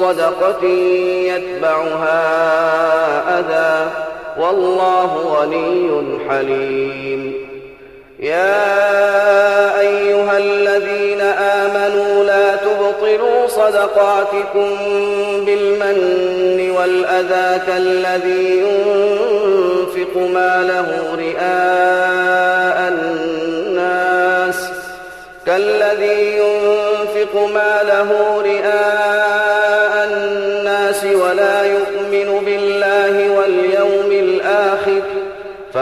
صدقة يتبعها أذى والله غني حليم. يا أيها الذين آمنوا لا تبطلوا صدقاتكم بالمن والأذى كالذي ينفق ماله رئاء الناس كالذي ينفق ماله رئاء